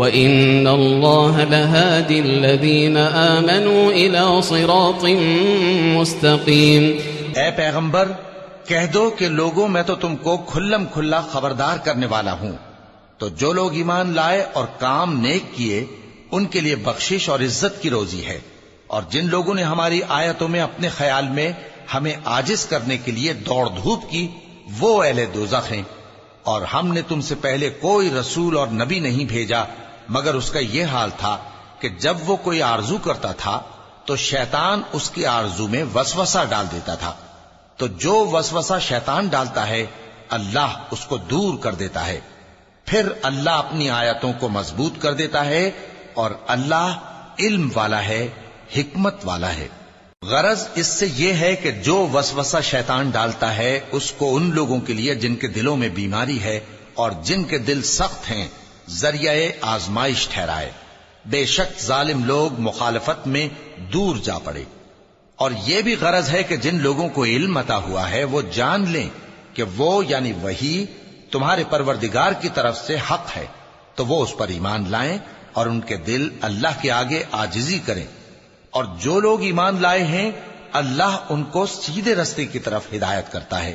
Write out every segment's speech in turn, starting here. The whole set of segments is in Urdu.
وإن الله لهادي الذين آمنوا إلى صراط مستقيم اے پیغمبر، کہہ دو کہ لوگوں میں تو تم کو کھلم کھلا خبردار کرنے والا ہوں۔ تو جو لوگ ایمان لائے اور کام نیک کیے، ان کے لیے بخشش اور عزت کی روزی ہے۔ اور جن لوگوں نے ہماری آیتوں میں اپنے خیال میں ہمیں آجز کرنے کے لیے دوڑ دھوپ کی، وہ اہل دوزخ ہیں۔ اور ہم نے تم سے پہلے کوئی رسول اور نبی نہیں بھیجا۔ مگر اس کا یہ حال تھا کہ جب وہ کوئی آرزو کرتا تھا تو شیطان اس کی آرزو میں وسوسہ ڈال دیتا تھا۔ تو جو وسوسہ شیطان ڈالتا ہے، اللہ اس کو دور کر دیتا ہے۔ پھر اللہ اپنی آیتوں کو مضبوط کر دیتا ہے اور اللہ علم والا ہے، حکمت والا ہے۔ غرض اس سے یہ ہے کہ جو وسوسہ شیطان ڈالتا ہے، اس کو ان لوگوں کے لیے جن کے دلوں میں بیماری ہے اور جن کے دل سخت ہیں۔ ذریعہ آزمائش ٹھہرائے۔ بے شک ظالم لوگ مخالفت میں دور جا پڑے۔ اور یہ بھی غرض ہے کہ جن لوگوں کو علم عطا ہوا ہے، وہ جان لیں کہ وہ یعنی وہی تمہارے پروردگار کی طرف سے حق ہے۔ تو وہ اس پر ایمان لائیں اور ان کے دل اللہ کے آگے آجزی کریں۔ اور جو لوگ ایمان لائے ہیں، اللہ ان کو سیدھے رستے کی طرف ہدایت کرتا ہے۔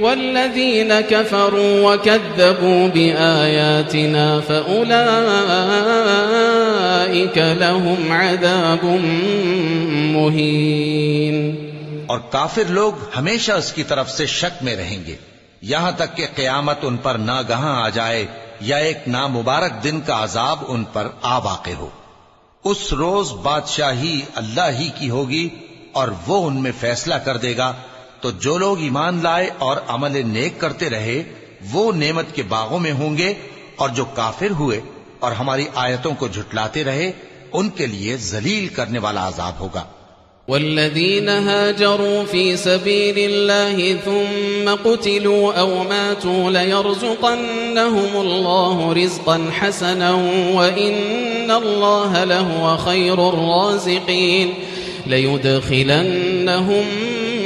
والذين كفروا وكذبوا بآياتنا فأولئك لهم عذاب مهين. اور کافر لوگ ہمیشہ اس کی طرف سے شک میں رہیں گے۔ یہاں تک کہ قیامت ان پر نہ گہاں آ جائے یا ایک نامبارک دن کا عذاب ان پر آ واقع ہو۔ اس روز بادشاہی اللہ ہی کی ہوگی اور وہ ان میں فیصلہ کر دے گا تو جو لوگ ایمان لائے اور عمل نیک کرتے رہے، وہ نعمت کے باغوں میں ہوں گے اور جو کافر ہوئے اور ہماری آیتوں کو جھٹلاتے رہے، ان کے لیے ذلیل کرنے والا عذاب ہوگا۔ والذين هاجروا في سبيل الله ثم قتلوا أو ماتوا ليرزقنهم الله رزقا حسنا وإن الله لهو خير الرازقين ليدخلنهم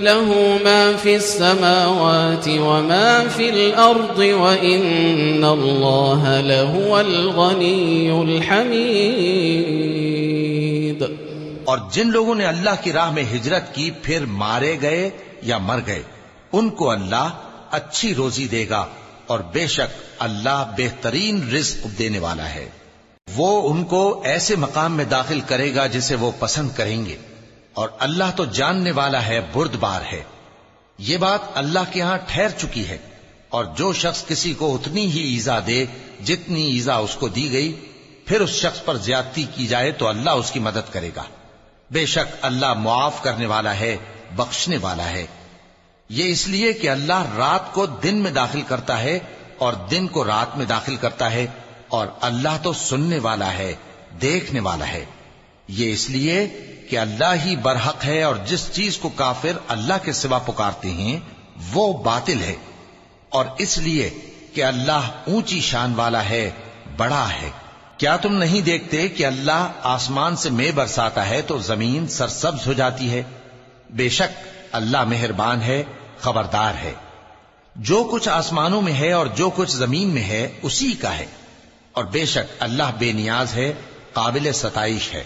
له ما في السماوات وما في الأرض وإن الله لهو الغني الحميد. اور جن لوگوں نے اللہ کی راہ میں ہجرت کی، پھر مارے گئے یا مر گئے، ان کو اللہ اچھی روزی دے گا اور بے شک اللہ بہترین رزق دینے والا ہے۔ وہ ان کو ایسے مقام میں داخل کرے گا جسے وہ پسند کریں گے۔ اور اللہ تو جاننے والا ہے برد بار ہے۔ یہ بات اللہ کے ہاں ٹھہر چکی ہے۔ اور جو شخص کسی کو اتنی ہی ایزا دے جتنی ایزا اس کو دی گئی، پھر اس شخص پر زیادتی کی جائے تو اللہ اس کی مدد کرے گا۔ بے شک اللہ معاف کرنے والا ہے، بخشنے والا ہے۔ یہ اس لیے کہ اللہ رات کو دن میں داخل کرتا ہے اور دن کو رات میں داخل کرتا ہے اور اللہ تو سننے والا ہے، دیکھنے والا ہے۔ یہ اس لیے کہ اللہ ہی برحق ہے اور جس چیز کو کافر اللہ کے سوا پکارتے ہیں، وہ باطل ہے۔ اور اس لیے کہ اللہ اونچی شان والا ہے، بڑا ہے۔ کیا تم نہیں دیکھتے کہ اللہ آسمان سے میں برساتا ہے تو زمین سرسبز ہو جاتی ہے؟ بے شک اللہ مہربان ہے، خبردار ہے۔ جو کچھ آسمانوں میں ہے اور جو کچھ زمین میں ہے، اسی کا ہے۔ اور بے شک اللہ بے نیاز ہے، قابل ستائش ہے۔